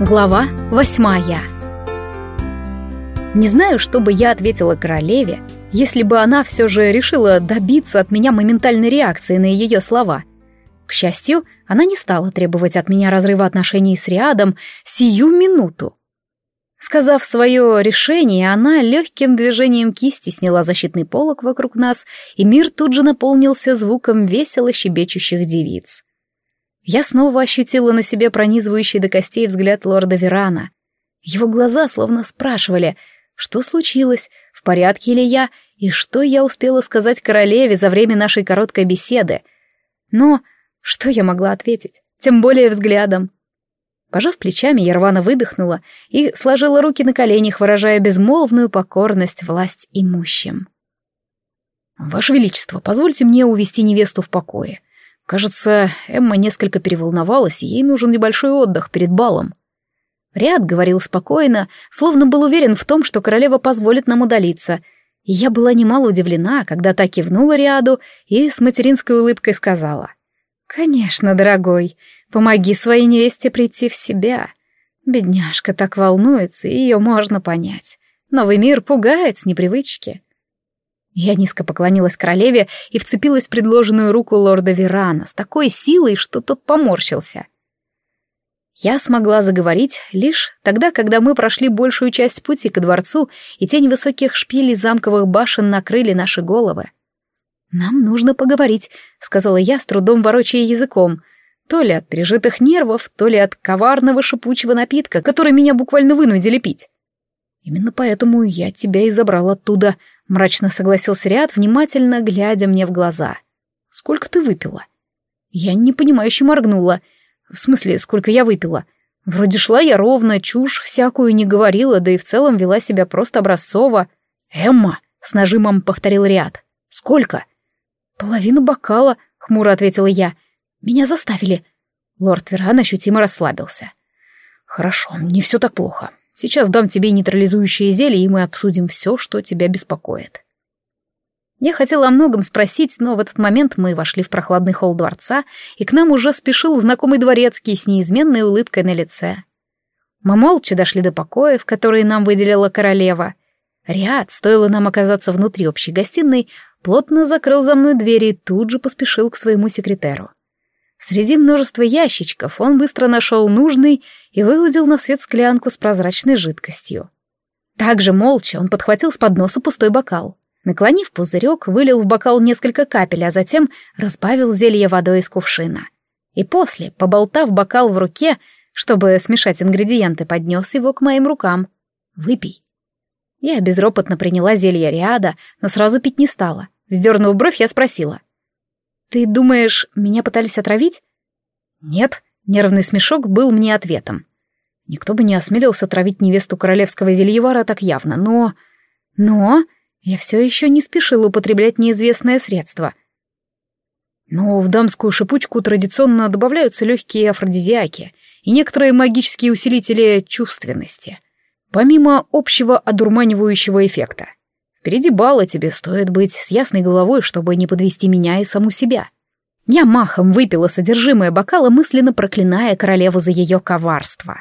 Глава восьмая Не знаю, что бы я ответила королеве, если бы она все же решила добиться от меня моментальной реакции на ее слова. К счастью, она не стала требовать от меня разрыва отношений с Риадом сию минуту. Сказав свое решение, она легким движением кисти сняла защитный полог вокруг нас, и мир тут же наполнился звуком весело щебечущих девиц. Я снова ощутила на себе пронизывающий до костей взгляд лорда Верана. Его глаза словно спрашивали, что случилось, в порядке ли я, и что я успела сказать королеве за время нашей короткой беседы. Но что я могла ответить? Тем более взглядом. Пожав плечами, я рвано выдохнула и сложила руки на коленях, выражая безмолвную покорность власть имущим. «Ваше Величество, позвольте мне увести невесту в покое. Кажется, Эмма несколько переволновалась, и ей нужен небольшой отдых перед балом. Ряд говорил спокойно, словно был уверен в том, что королева позволит нам удалиться, и я была немало удивлена, когда та кивнула Риаду и с материнской улыбкой сказала. «Конечно, дорогой, помоги своей невесте прийти в себя. Бедняжка так волнуется, ее можно понять. Новый мир пугает с непривычки». Я низко поклонилась королеве и вцепилась в предложенную руку лорда Верана с такой силой, что тот поморщился. Я смогла заговорить лишь тогда, когда мы прошли большую часть пути к дворцу, и тень высоких шпилей замковых башен накрыли наши головы. «Нам нужно поговорить», — сказала я, с трудом ворочая языком, то ли от пережитых нервов, то ли от коварного шипучего напитка, который меня буквально вынудили пить. «Именно поэтому я тебя и забрал оттуда», Мрачно согласился Риад, внимательно глядя мне в глаза. «Сколько ты выпила?» Я непонимающе моргнула. «В смысле, сколько я выпила?» Вроде шла я ровно, чушь всякую не говорила, да и в целом вела себя просто образцово. «Эмма!» — с нажимом повторил Риад. «Сколько?» «Половину бокала», — хмуро ответила я. «Меня заставили». Лорд Веран ощутимо расслабился. «Хорошо, не все так плохо. Сейчас дам тебе нейтрализующее зелье, и мы обсудим все, что тебя беспокоит. Я хотела о многом спросить, но в этот момент мы вошли в прохладный холл дворца, и к нам уже спешил знакомый дворецкий с неизменной улыбкой на лице. Мы молча дошли до покоев, которые нам выделила королева. Риад, стоило нам оказаться внутри общей гостиной, плотно закрыл за мной двери и тут же поспешил к своему секретеру. Среди множества ящичков он быстро нашел нужный и выудил на свет склянку с прозрачной жидкостью. Также молча он подхватил с подноса пустой бокал. Наклонив пузырек, вылил в бокал несколько капель, а затем разбавил зелье водой из кувшина. И после, поболтав бокал в руке, чтобы смешать ингредиенты, поднес его к моим рукам. «Выпей». Я безропотно приняла зелье Риада, но сразу пить не стала. Вздернув бровь, я спросила. «Ты думаешь, меня пытались отравить?» «Нет», — нервный смешок был мне ответом. Никто бы не осмелился травить невесту королевского зельевара так явно, но... Но... Я все еще не спешил употреблять неизвестное средство. Но в дамскую шипучку традиционно добавляются легкие афродизиаки и некоторые магические усилители чувственности, помимо общего одурманивающего эффекта. Впереди бала тебе стоит быть с ясной головой, чтобы не подвести меня и саму себя. Я махом выпила содержимое бокала, мысленно проклиная королеву за ее коварство.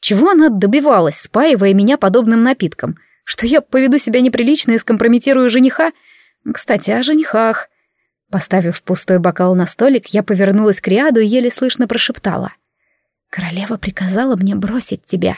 Чего она добивалась, спаивая меня подобным напитком? Что я поведу себя неприлично и скомпрометирую жениха? Кстати, о женихах. Поставив пустой бокал на столик, я повернулась к Риаду и еле слышно прошептала. «Королева приказала мне бросить тебя».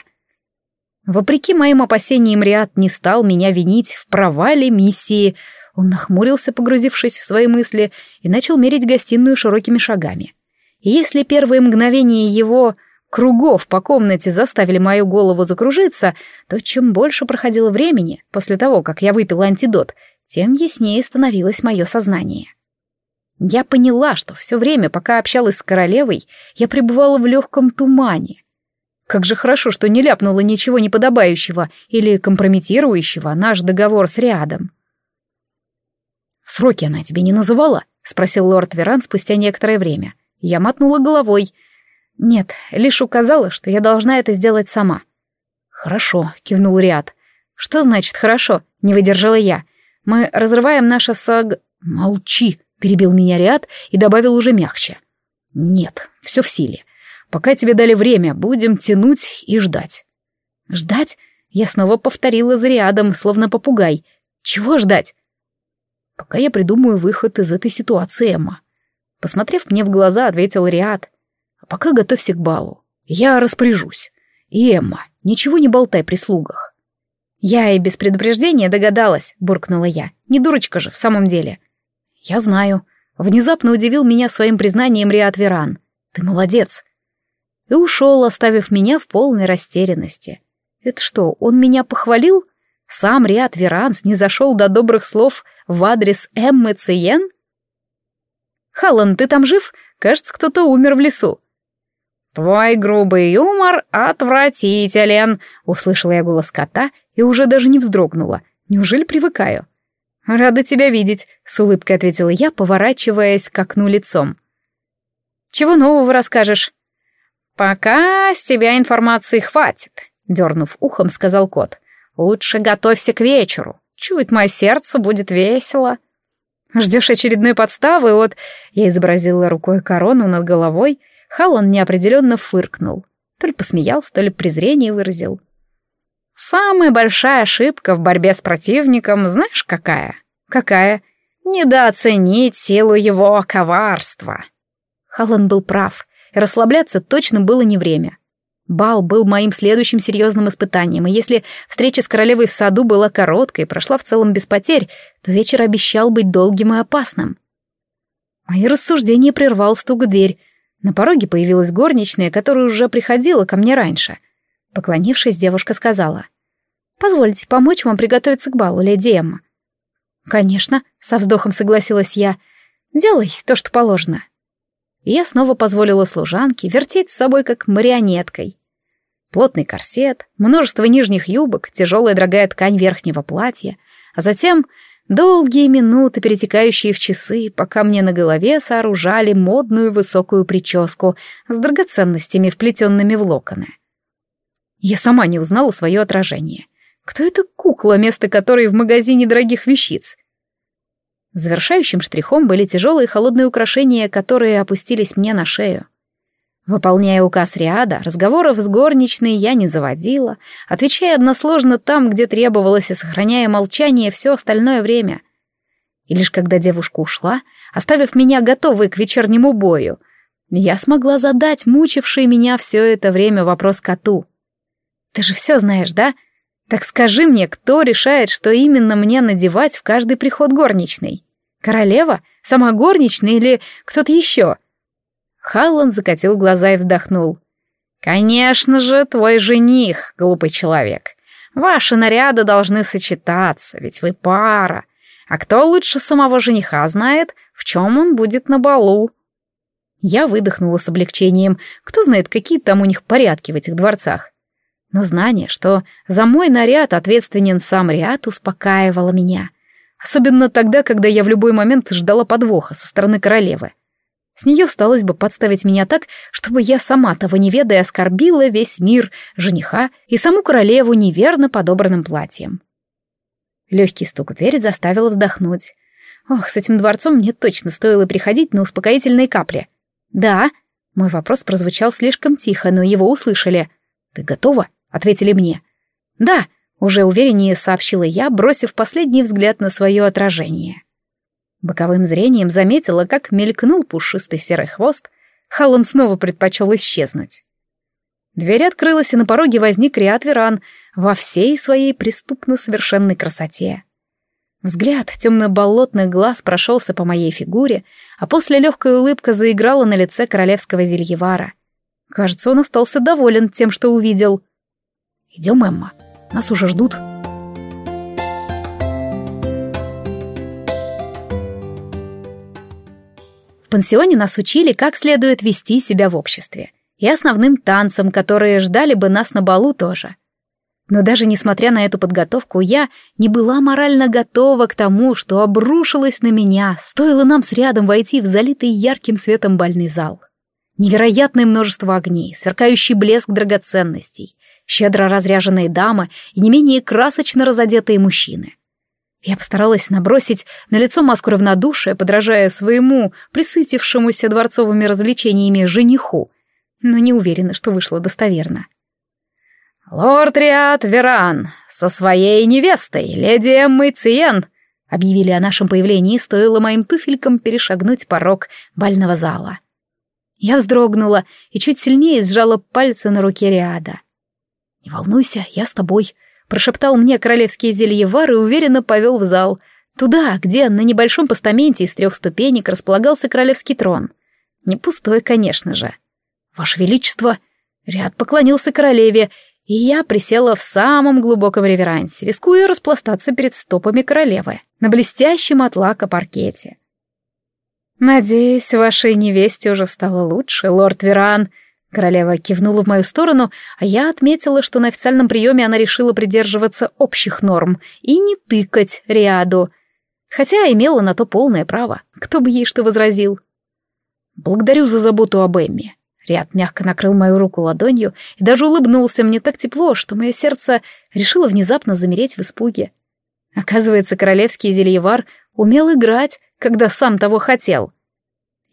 Вопреки моим опасениям, Риад не стал меня винить в провале миссии. Он нахмурился, погрузившись в свои мысли, и начал мерить гостиную широкими шагами. И если первые мгновения его кругов по комнате заставили мою голову закружиться, то чем больше проходило времени после того, как я выпила антидот, тем яснее становилось мое сознание. Я поняла, что все время, пока общалась с королевой, я пребывала в легком тумане, как же хорошо, что не ляпнула ничего неподобающего или компрометирующего наш договор с Риадом. «Сроки она тебе не называла?» — спросил лорд Веран спустя некоторое время. Я мотнула головой. «Нет, лишь указала, что я должна это сделать сама». «Хорошо», — кивнул Риад. «Что значит «хорошо»?» — не выдержала я. «Мы разрываем наше саг...» «Молчи», — перебил меня Риад и добавил уже мягче. «Нет, все в силе. Пока тебе дали время, будем тянуть и ждать». «Ждать?» Я снова повторила за рядом, словно попугай. «Чего ждать?» «Пока я придумаю выход из этой ситуации, Эмма». Посмотрев мне в глаза, ответил Риад. «А пока готовься к балу. Я распоряжусь. И, Эмма, ничего не болтай при слугах». «Я и без предупреждения догадалась», — буркнула я. «Не дурочка же, в самом деле». «Я знаю». Внезапно удивил меня своим признанием Риад Веран. «Ты молодец». И ушел, оставив меня в полной растерянности. Это что, он меня похвалил? Сам Риад Веранс не зашел до добрых слов в адрес Эммы Циен? «Халлан, ты там жив? Кажется, кто-то умер в лесу». «Твой грубый юмор отвратителен», — услышала я голос кота и уже даже не вздрогнула. Неужели привыкаю? «Рада тебя видеть», — с улыбкой ответила я, поворачиваясь к окну лицом. «Чего нового расскажешь?» «Пока с тебя информации хватит», — дернув ухом, сказал кот. «Лучше готовься к вечеру. Чует мое сердце, будет весело». «Ждешь очередной подставы от...» Я изобразила рукой корону над головой. Халлан неопределенно фыркнул. То ли посмеялся, то ли презрение выразил. «Самая большая ошибка в борьбе с противником, знаешь, какая?» «Какая?» «Недооценить силу его коварства». Халлан был прав. Расслабляться точно было не время. Бал был моим следующим серьезным испытанием, и если встреча с королевой в саду была короткой и прошла в целом без потерь, то вечер обещал быть долгим и опасным. Мои рассуждения прервал стук в дверь. На пороге появилась горничная, которая уже приходила ко мне раньше. Поклонившись, девушка сказала. «Позвольте помочь вам приготовиться к балу, леди Эмма». «Конечно», — со вздохом согласилась я. «Делай то, что положено» и я снова позволила служанке вертеть с собой как марионеткой. Плотный корсет, множество нижних юбок, тяжелая дорогая ткань верхнего платья, а затем долгие минуты, перетекающие в часы, пока мне на голове сооружали модную высокую прическу с драгоценностями, вплетенными в локоны. Я сама не узнала свое отражение. Кто эта кукла, место которой в магазине дорогих вещиц? Завершающим штрихом были тяжелые холодные украшения, которые опустились мне на шею. Выполняя указ Риада, разговоров с горничной я не заводила, отвечая односложно там, где требовалось, и сохраняя молчание все остальное время. И лишь когда девушка ушла, оставив меня готовой к вечернему бою, я смогла задать мучивший меня все это время вопрос коту. «Ты же все знаешь, да? Так скажи мне, кто решает, что именно мне надевать в каждый приход горничной? Королева? Сама горничная или кто-то еще?» Халлан закатил глаза и вздохнул. «Конечно же, твой жених, глупый человек. Ваши наряды должны сочетаться, ведь вы пара. А кто лучше самого жениха знает, в чем он будет на балу?» Я выдохнула с облегчением. Кто знает, какие там у них порядки в этих дворцах. Но знание, что за мой наряд ответственен сам Риад, успокаивало меня. Особенно тогда, когда я в любой момент ждала подвоха со стороны королевы. С нее сталось бы подставить меня так, чтобы я сама того не ведая оскорбила весь мир, жениха и саму королеву неверно подобранным платьем. Легкий стук в дверь заставил вздохнуть. Ох, с этим дворцом мне точно стоило приходить на успокоительные капли. «Да?» Мой вопрос прозвучал слишком тихо, но его услышали. «Ты готова?» ответили мне. «Да», — уже увереннее сообщила я, бросив последний взгляд на свое отражение. Боковым зрением заметила, как мелькнул пушистый серый хвост, Халлан снова предпочел исчезнуть. Дверь открылась, и на пороге возник Риат во всей своей преступно-совершенной красоте. Взгляд темно-болотных глаз прошелся по моей фигуре, а после легкая улыбка заиграла на лице королевского зельевара. Кажется, он остался доволен тем, что увидел — «Идем, Эмма, нас уже ждут». В пансионе нас учили, как следует вести себя в обществе. И основным танцам, которые ждали бы нас на балу тоже. Но даже несмотря на эту подготовку, я не была морально готова к тому, что обрушилось на меня, стоило нам с рядом войти в залитый ярким светом бальный зал. Невероятное множество огней, сверкающий блеск драгоценностей, щедро разряженные дамы и не менее красочно разодетые мужчины. Я постаралась набросить на лицо маску равнодушия, подражая своему присытившемуся дворцовыми развлечениями жениху. но не уверена, что вышло достоверно. «Лорд Риад Веран со своей невестой, леди Эммой Циен», объявили о нашем появлении, стоило моим туфелькам перешагнуть порог бального зала. Я вздрогнула и чуть сильнее сжала пальцы на руке Риада. «Не волнуйся, я с тобой», — прошептал мне королевский зельевар и уверенно повел в зал, туда, где на небольшом постаменте из трех ступенек располагался королевский трон. Не пустой, конечно же. «Ваше Величество!» Ряд поклонился королеве, и я присела в самом глубоком реверансе, рискуя распластаться перед стопами королевы на блестящем от лака паркете. «Надеюсь, вашей невесте уже стало лучше, лорд Веран», Королева кивнула в мою сторону, а я отметила, что на официальном приеме она решила придерживаться общих норм и не тыкать Риаду, хотя имела на то полное право, кто бы ей что возразил. «Благодарю за заботу об Эмме», Ряд мягко накрыл мою руку ладонью и даже улыбнулся мне так тепло, что мое сердце решило внезапно замереть в испуге. Оказывается, королевский зельевар умел играть, когда сам того хотел.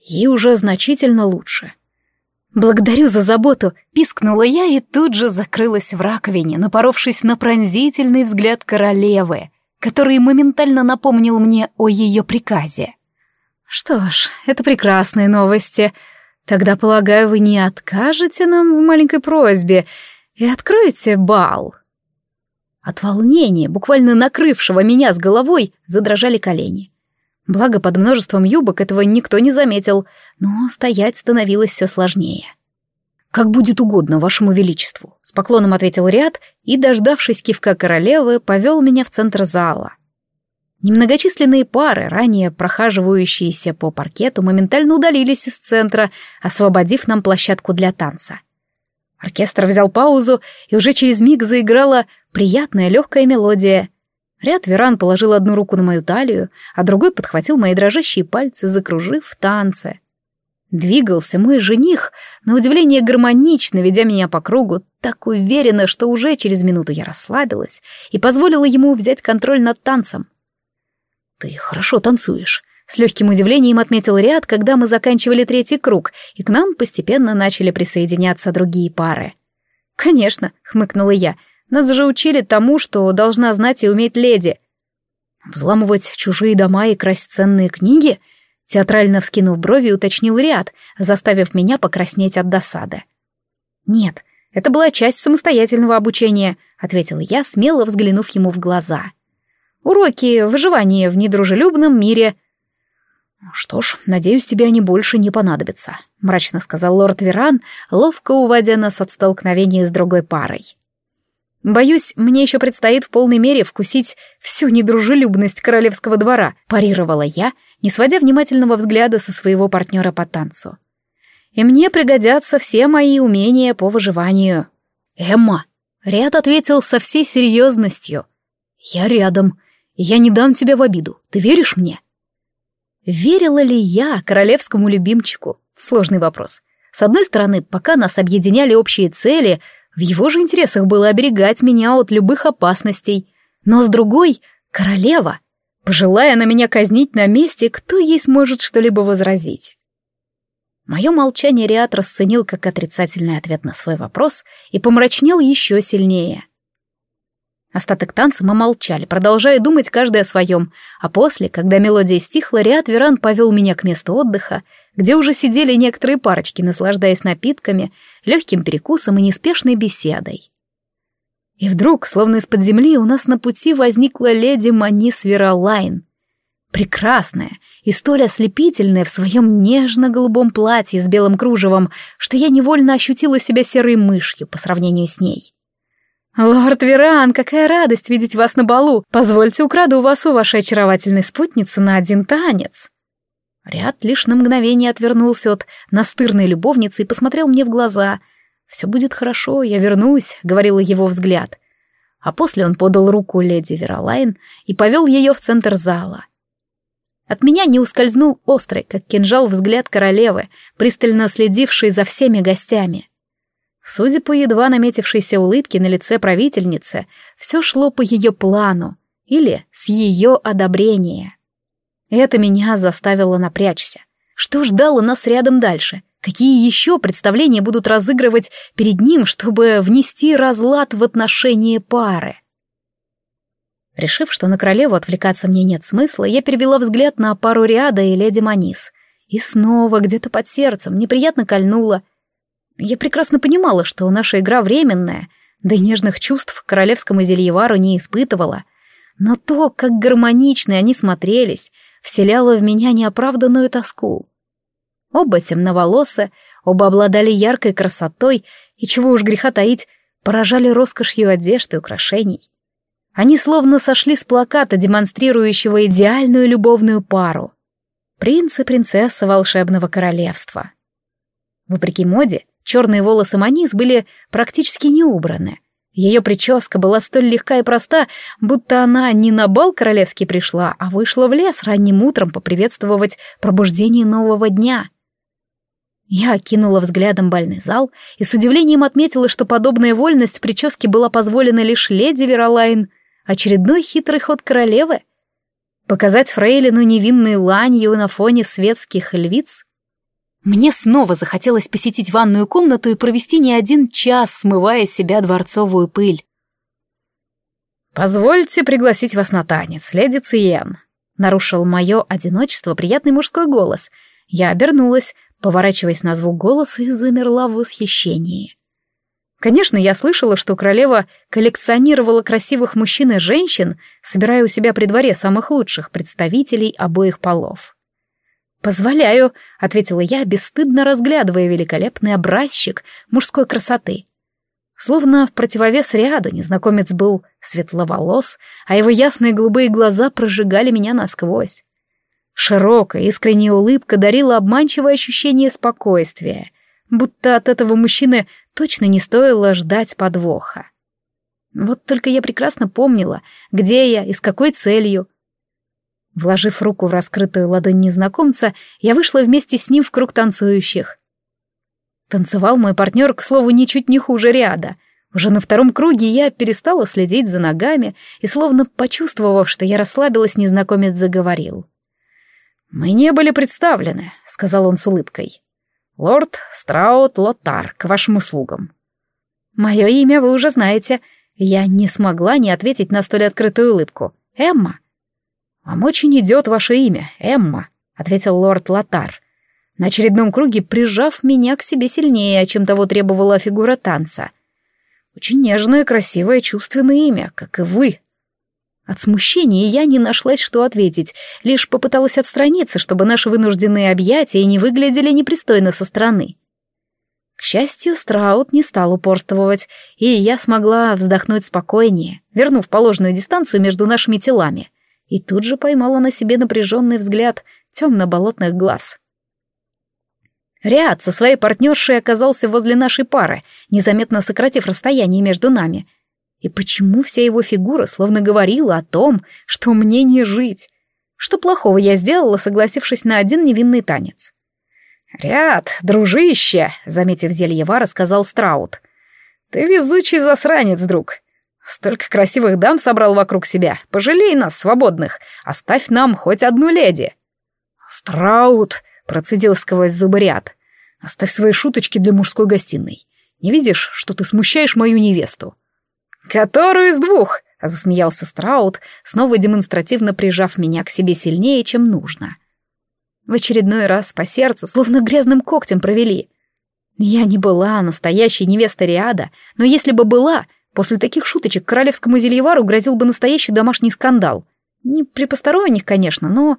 И уже значительно лучше. «Благодарю за заботу!» — пискнула я и тут же закрылась в раковине, напоровшись на пронзительный взгляд королевы, который моментально напомнил мне о ее приказе. «Что ж, это прекрасные новости», Тогда, полагаю, вы не откажете нам в маленькой просьбе и откроете бал. От волнения, буквально накрывшего меня с головой, задрожали колени. Благо, под множеством юбок этого никто не заметил, но стоять становилось все сложнее. «Как будет угодно вашему величеству», — с поклоном ответил Ряд и, дождавшись кивка королевы, повел меня в центр зала. Немногочисленные пары, ранее прохаживающиеся по паркету, моментально удалились из центра, освободив нам площадку для танца. Оркестр взял паузу, и уже через миг заиграла приятная легкая мелодия. Ряд Веран положил одну руку на мою талию, а другой подхватил мои дрожащие пальцы, закружив в танце. Двигался мой жених, на удивление гармонично, ведя меня по кругу, так уверенно, что уже через минуту я расслабилась и позволила ему взять контроль над танцем. «Ты хорошо танцуешь», — с легким удивлением отметил Риад, когда мы заканчивали третий круг, и к нам постепенно начали присоединяться другие пары. «Конечно», — хмыкнула я, — «нас же учили тому, что должна знать и уметь леди». «Взламывать чужие дома и красть ценные книги?» Театрально вскинув брови, уточнил Риад, заставив меня покраснеть от досады. «Нет, это была часть самостоятельного обучения», — ответил я, смело взглянув ему в глаза. Уроки выживания в недружелюбном мире. Что ж, надеюсь, тебе они больше не понадобятся, мрачно сказал лорд Веран, ловко уводя нас от столкновения с другой парой. Боюсь, мне еще предстоит в полной мере вкусить всю недружелюбность королевского двора, парировала я, не сводя внимательного взгляда со своего партнера по танцу. И мне пригодятся все мои умения по выживанию. Эмма, Ряд ответил со всей серьезностью. Я рядом. Я не дам тебя в обиду. Ты веришь мне?» Верила ли я королевскому любимчику? Сложный вопрос. С одной стороны, пока нас объединяли общие цели, в его же интересах было оберегать меня от любых опасностей. Но с другой — королева. Пожелая на меня казнить на месте, кто ей сможет что-либо возразить? Мое молчание Риат расценил как отрицательный ответ на свой вопрос и помрачнел еще сильнее. Остаток танца мы молчали, продолжая думать каждый о своем, а после, когда мелодия стихла, Риат Веран повел меня к месту отдыха, где уже сидели некоторые парочки, наслаждаясь напитками, легким перекусом и неспешной беседой. И вдруг, словно из-под земли, у нас на пути возникла леди Манис Вералайн. Прекрасная и столь ослепительная в своем нежно-голубом платье с белым кружевом, что я невольно ощутила себя серой мышью по сравнению с ней. «Лорд Веран, какая радость видеть вас на балу! Позвольте украду вас у вашей очаровательной спутницы на один танец!» Ряд лишь на мгновение отвернулся от настырной любовницы и посмотрел мне в глаза. «Все будет хорошо, я вернусь», — говорил его взгляд. А после он подал руку леди Веролайн и повел ее в центр зала. От меня не ускользнул острый, как кинжал, взгляд королевы, пристально следивший за всеми гостями. Судя по едва наметившейся улыбке на лице правительницы, все шло по ее плану или с ее одобрения. Это меня заставило напрячься. Что ждало нас рядом дальше? Какие еще представления будут разыгрывать перед ним, чтобы внести разлад в отношения пары? Решив, что на королеву отвлекаться мне нет смысла, я перевела взгляд на пару ряда и леди Манис. И снова где-то под сердцем неприятно кольнуло. Я прекрасно понимала, что наша игра временная, да и нежных чувств к королевскому зельевару не испытывала. Но то, как гармонично они смотрелись, вселяло в меня неоправданную тоску. Оба темноволосы, оба обладали яркой красотой и, чего уж греха таить, поражали роскошью одежды и украшений. Они словно сошли с плаката, демонстрирующего идеальную любовную пару. Принц и принцесса волшебного королевства. Вопреки моде, черные волосы Манис были практически не убраны. Ее прическа была столь легка и проста, будто она не на бал королевский пришла, а вышла в лес ранним утром поприветствовать пробуждение нового дня — я окинула взглядом бальный зал и с удивлением отметила, что подобная вольность прически была позволена лишь леди Веролайн. Очередной хитрый ход королевы? Показать фрейлину невинной ланью на фоне светских львиц? Мне снова захотелось посетить ванную комнату и провести не один час, смывая себя дворцовую пыль. «Позвольте пригласить вас на танец, леди Циен», — нарушил мое одиночество приятный мужской голос. Я обернулась, поворачиваясь на звук голоса и замерла в восхищении. Конечно, я слышала, что королева коллекционировала красивых мужчин и женщин, собирая у себя при дворе самых лучших представителей обоих полов. «Позволяю», — ответила я, бесстыдно разглядывая великолепный образчик мужской красоты. Словно в противовес ряду незнакомец был светловолос, а его ясные голубые глаза прожигали меня насквозь. Широкая, искренняя улыбка дарила обманчивое ощущение спокойствия, будто от этого мужчины точно не стоило ждать подвоха. Вот только я прекрасно помнила, где я и с какой целью. Вложив руку в раскрытую ладонь незнакомца, я вышла вместе с ним в круг танцующих. Танцевал мой партнер, к слову, ничуть не хуже ряда. Уже на втором круге я перестала следить за ногами и, словно почувствовав, что я расслабилась, незнакомец заговорил. «Мы не были представлены», — сказал он с улыбкой. «Лорд Страут Лотар, к вашим услугам». «Мое имя вы уже знаете». Я не смогла не ответить на столь открытую улыбку. «Эмма». «Вам очень идет ваше имя, Эмма», — ответил лорд Лотар, на очередном круге прижав меня к себе сильнее, чем того требовала фигура танца. «Очень нежное, красивое, чувственное имя, как и вы». От смущения я не нашлась, что ответить, лишь попыталась отстраниться, чтобы наши вынужденные объятия не выглядели непристойно со стороны. К счастью, Страут не стал упорствовать, и я смогла вздохнуть спокойнее, вернув положенную дистанцию между нашими телами, и тут же поймала на себе напряженный взгляд темно-болотных глаз. Ряд со своей партнершей оказался возле нашей пары, незаметно сократив расстояние между нами — и почему вся его фигура словно говорила о том, что мне не жить? Что плохого я сделала, согласившись на один невинный танец? «Ряд, дружище», — заметив зельева, сказал Страут. «Ты везучий засранец, друг. Столько красивых дам собрал вокруг себя. Пожалей нас, свободных. Оставь нам хоть одну леди». «Страут», — процедил сквозь зубы ряд. «Оставь свои шуточки для мужской гостиной. Не видишь, что ты смущаешь мою невесту?» «Которую из двух?» — засмеялся Страут, снова демонстративно прижав меня к себе сильнее, чем нужно. В очередной раз по сердцу словно грязным когтем провели. Я не была настоящей невестой Риада, но если бы была, после таких шуточек королевскому зельевару грозил бы настоящий домашний скандал. Не при посторонних, конечно, но...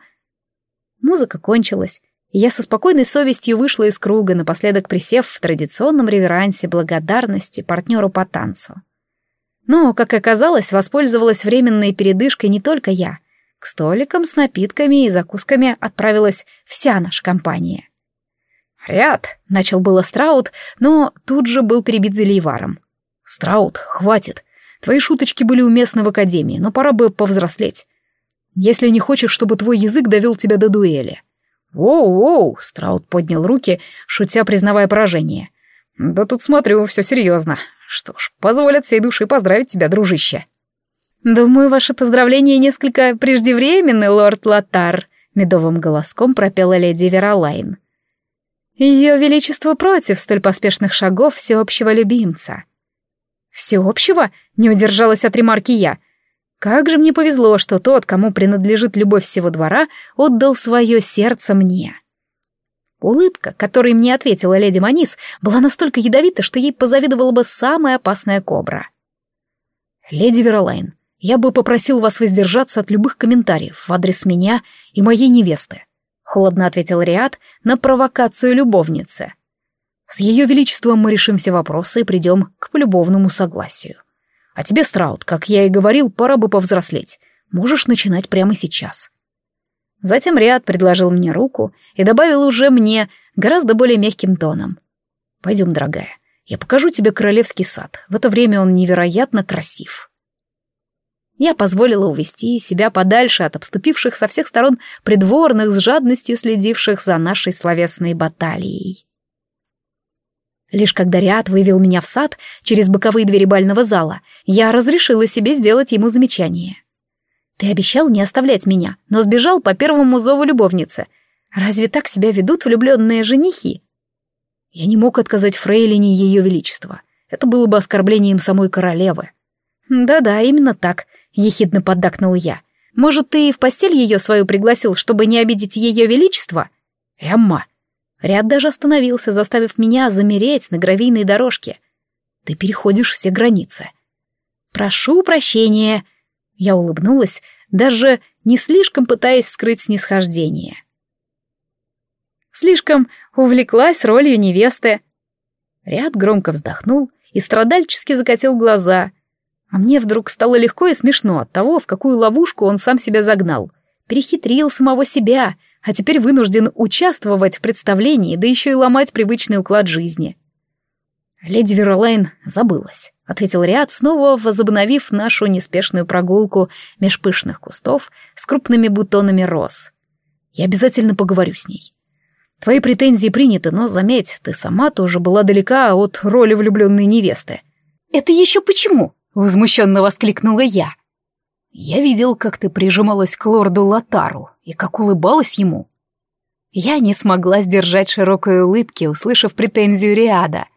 Музыка кончилась, и я со спокойной совестью вышла из круга, напоследок присев в традиционном реверансе благодарности партнеру по танцу. Но, как оказалось, воспользовалась временной передышкой не только я. К столикам с напитками и закусками отправилась вся наша компания. «Ряд!» — начал было Страут, но тут же был перебит Зельеваром. «Страут, хватит. Твои шуточки были уместны в Академии, но пора бы повзрослеть. Если не хочешь, чтобы твой язык довел тебя до дуэли». «Воу-воу!» — Страут поднял руки, шутя признавая поражение. «Да тут смотрю, все серьезно. Что ж, позволь от всей души поздравить тебя, дружище. Думаю, ваше поздравление несколько преждевременны, лорд Латар, медовым голоском пропела леди Веролайн. Ее Величество против столь поспешных шагов всеобщего любимца. Всеобщего? Не удержалась от ремарки я. Как же мне повезло, что тот, кому принадлежит любовь всего двора, отдал свое сердце мне. Улыбка, которой мне ответила леди Манис, была настолько ядовита, что ей позавидовала бы самая опасная кобра. «Леди Веролайн, я бы попросил вас воздержаться от любых комментариев в адрес меня и моей невесты», — холодно ответил Риад на провокацию любовницы. «С ее величеством мы решим все вопросы и придем к полюбовному согласию. А тебе, Страут, как я и говорил, пора бы повзрослеть. Можешь начинать прямо сейчас». Затем Риад предложил мне руку и добавил уже мне гораздо более мягким тоном. «Пойдем, дорогая, я покажу тебе королевский сад. В это время он невероятно красив». Я позволила увести себя подальше от обступивших со всех сторон придворных с жадностью следивших за нашей словесной баталией. Лишь когда Риад вывел меня в сад через боковые двери бального зала, я разрешила себе сделать ему замечание — ты обещал не оставлять меня, но сбежал по первому зову любовницы. Разве так себя ведут влюбленные женихи? Я не мог отказать Фрейлине ее величества. Это было бы оскорблением самой королевы. Да-да, именно так, ехидно поддакнул я. Может, ты и в постель ее свою пригласил, чтобы не обидеть ее величество? Эмма. Ряд даже остановился, заставив меня замереть на гравийной дорожке. Ты переходишь все границы. Прошу прощения, я улыбнулась, даже не слишком пытаясь скрыть снисхождение. Слишком увлеклась ролью невесты. Ряд громко вздохнул и страдальчески закатил глаза. А мне вдруг стало легко и смешно от того, в какую ловушку он сам себя загнал. Перехитрил самого себя, а теперь вынужден участвовать в представлении, да еще и ломать привычный уклад жизни. Леди Веролайн забылась ответил Риад, снова возобновив нашу неспешную прогулку меж пышных кустов с крупными бутонами роз. Я обязательно поговорю с ней. Твои претензии приняты, но заметь, ты сама тоже была далека от роли влюбленной невесты. Это еще почему? Возмущенно воскликнула я. Я видел, как ты прижималась к лорду Латару и как улыбалась ему. Я не смогла сдержать широкой улыбки, услышав претензию Риада.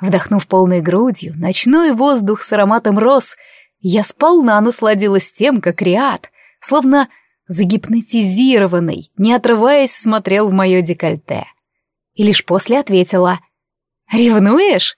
Вдохнув полной грудью ночной воздух с ароматом роз, я сполна насладилась тем, как Риад, словно загипнотизированный, не отрываясь, смотрел в мое декольте. И лишь после ответила «Ревнуешь?»